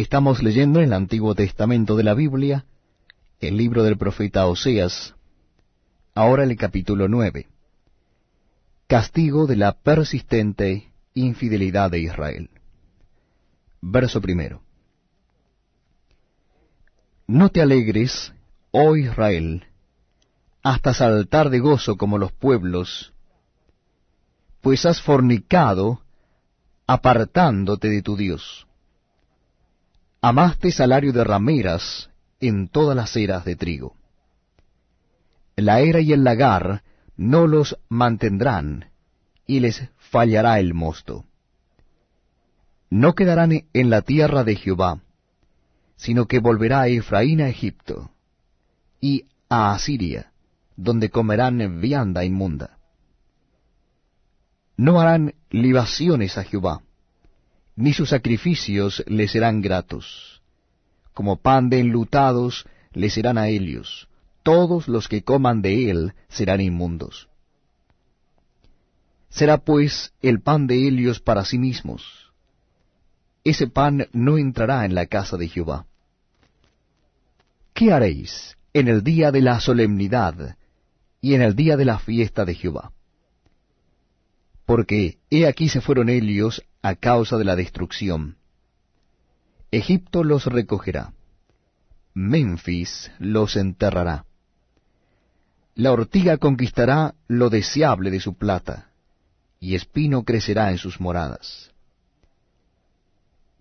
Estamos leyendo en el Antiguo Testamento de la Biblia, el libro del profeta Oseas, ahora el capítulo nueve. Castigo de la persistente infidelidad de Israel. Verso primero. No te alegres, oh Israel, hasta saltar de gozo como los pueblos, pues has fornicado apartándote de tu Dios. Amaste salario de rameras en todas las eras de trigo. La era y el lagar no los mantendrán, y les fallará el mosto. No quedarán en la tierra de Jehová, sino que volverá a Efraín a Egipto, y a Asiria, donde comerán vianda inmunda. No harán libaciones a Jehová, ni sus sacrificios le serán gratos. Como pan de enlutados le serán a ellos, todos los que coman de él serán inmundos. Será pues el pan de ellos para sí mismos. Ese pan no entrará en la casa de Jehová. ¿Qué haréis en el día de la solemnidad y en el día de la fiesta de Jehová? Porque he aquí se fueron ellos a causa de la destrucción. Egipto los recogerá, Memphis los enterrará. La ortiga conquistará lo deseable de su plata, y espino crecerá en sus moradas.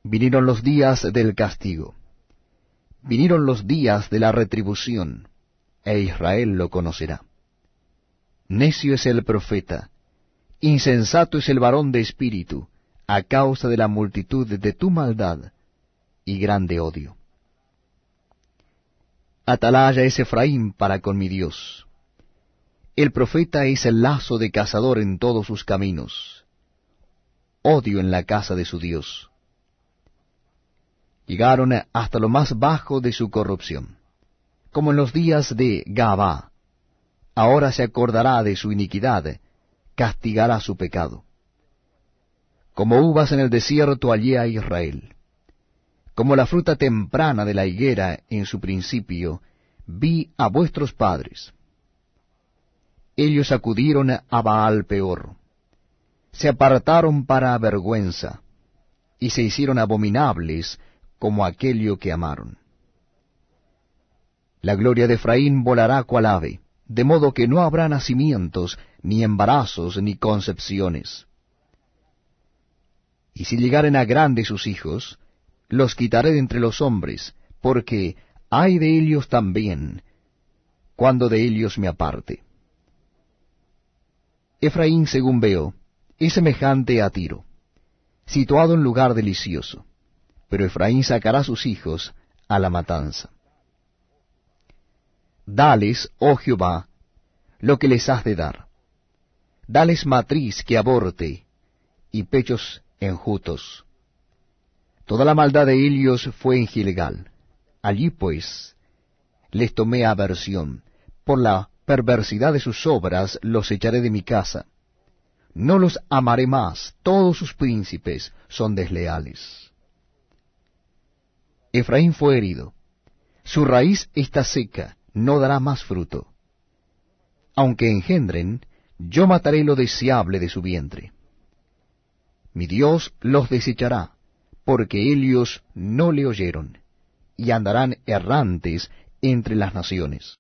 Vinieron los días del castigo, vinieron los días de la retribución, e Israel lo conocerá. Necio es el profeta, insensato es el varón de espíritu, a causa de la multitud de tu maldad y grande odio. Atalaya es Efraín para con mi Dios. El profeta es el lazo de cazador en todos sus caminos. Odio en la casa de su Dios. Llegaron hasta lo más bajo de su corrupción, como en los días de Gabá. Ahora se acordará de su iniquidad, castigará su pecado. Como uvas en el desierto hallé a Israel. Como la fruta temprana de la higuera en su principio, vi a vuestros padres. Ellos acudieron a Baal peor. Se apartaron para vergüenza, y se hicieron abominables como aquello que amaron. La gloria de Efraín volará cual ave, de modo que no habrá nacimientos, ni embarazos, ni concepciones y si llegaren a grandes sus hijos, los quitaré de entre los hombres, porque hay de ellos también, cuando de ellos me aparte. Efraín, según veo, es semejante a Tiro, situado en lugar delicioso, pero Efraín sacará sus hijos a la matanza. Dales, oh Jehová, lo que les has de dar. Dales matriz que aborte, y pechos enjutos. Toda la maldad de ellos fue en Gilgal. Allí pues les tomé aversión. Por la perversidad de sus obras los echaré de mi casa. No los amaré más, todos sus príncipes son desleales. Efraín fue herido. Su raíz está seca, no dará más fruto. Aunque engendren, yo mataré lo deseable de su vientre mi Dios los desechará, porque ellos no le oyeron, y andarán errantes entre las naciones.